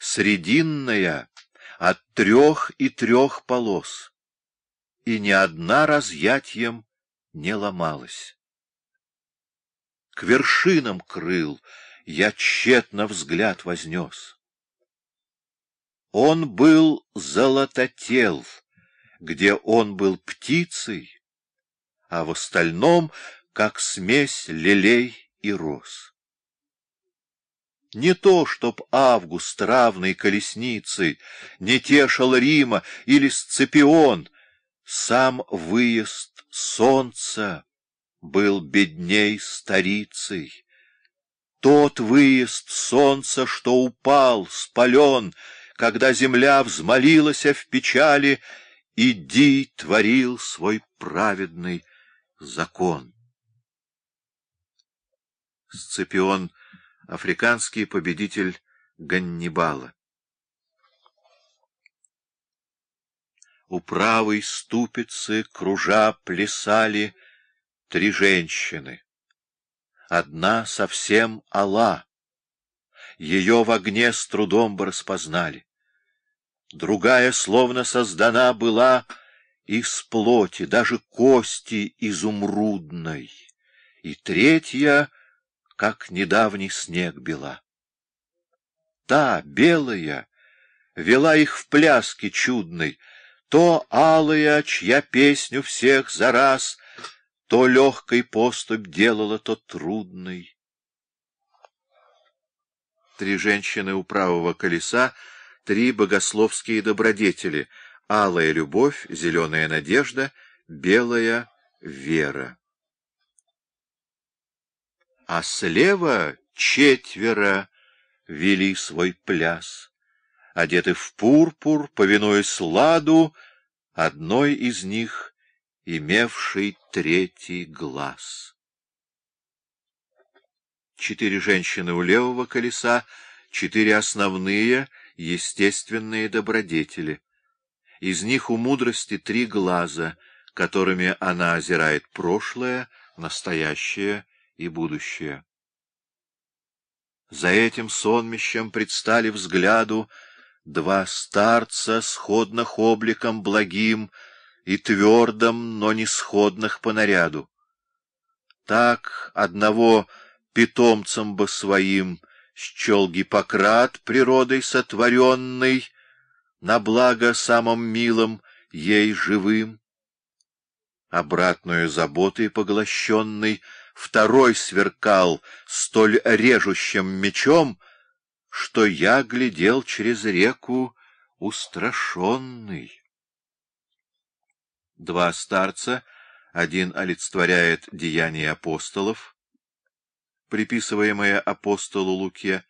срединная, от трех и трех полос, и ни одна разъятьем не ломалась. К вершинам крыл я тщетно взгляд вознес. Он был золототел, где он был птицей, а в остальном — как смесь лилей и роз. Не то, чтоб Август равной колесницей не тешил Рима или Сципион, сам выезд солнца был бедней старицей. Тот выезд солнца, что упал, спален, когда земля взмолилась в печали, иди творил свой праведный закон. Сципион — африканский победитель Ганнибала. У правой ступицы, кружа, плясали три женщины. Одна совсем Алла. Ее в огне с трудом бы распознали. Другая словно создана была из плоти, даже кости изумрудной. И третья — как недавний снег бела. Та, белая, вела их в пляске чудной, то алая, чья песню всех за раз, то легкой поступь делала, то трудной. Три женщины у правого колеса, три богословские добродетели — алая любовь, зеленая надежда, белая вера а слева четверо вели свой пляс. Одеты в пурпур, повинуясь ладу, одной из них имевший третий глаз. Четыре женщины у левого колеса, четыре основные, естественные добродетели. Из них у мудрости три глаза, которыми она озирает прошлое, настоящее и будущее. За этим сонмищем предстали взгляду два старца, сходных обликом благим и твердым, но не сходных по наряду. Так одного питомцем бы своим счел Гиппократ природой сотворенный, на благо самым милым ей живым. Обратную заботой поглощенный — второй сверкал столь режущим мечом, что я глядел через реку устрашенный. Два старца, один олицетворяет деяния апостолов, приписываемое апостолу Луке,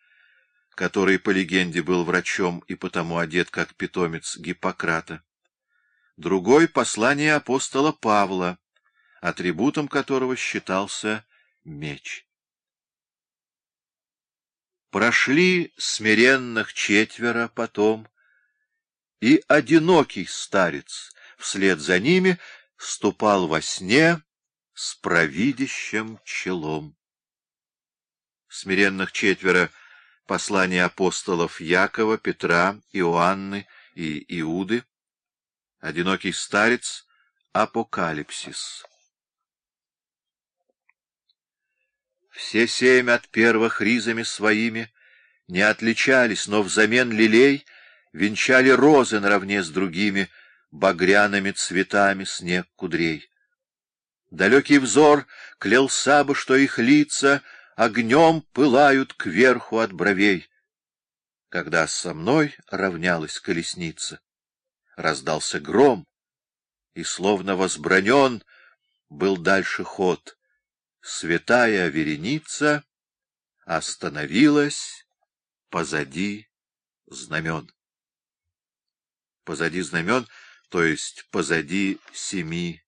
который, по легенде, был врачом и потому одет как питомец Гиппократа. Другой — послание апостола Павла, атрибутом которого считался меч. Прошли смиренных четверо потом, и одинокий старец вслед за ними ступал во сне с провидящим челом. Смиренных четверо — послания апостолов Якова, Петра, Иоанны и Иуды, одинокий старец — Апокалипсис. Все семь от первых ризами своими не отличались, но взамен лилей венчали розы наравне с другими багряными цветами снег кудрей. Далекий взор клялся бы, что их лица огнем пылают кверху от бровей. Когда со мной равнялась колесница, раздался гром, и, словно возбранен, был дальше ход — святая вереница остановилась позади знамен. Позади знамен, то есть позади семи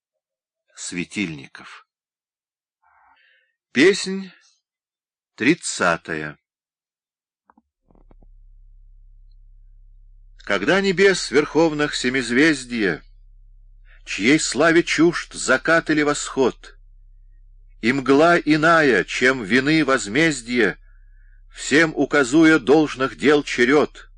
светильников. Песнь тридцатая Когда небес верховных семизвездия, Чьей славе чужд закат или восход — и мгла иная, чем вины возмездие, всем указуя должных дел черед —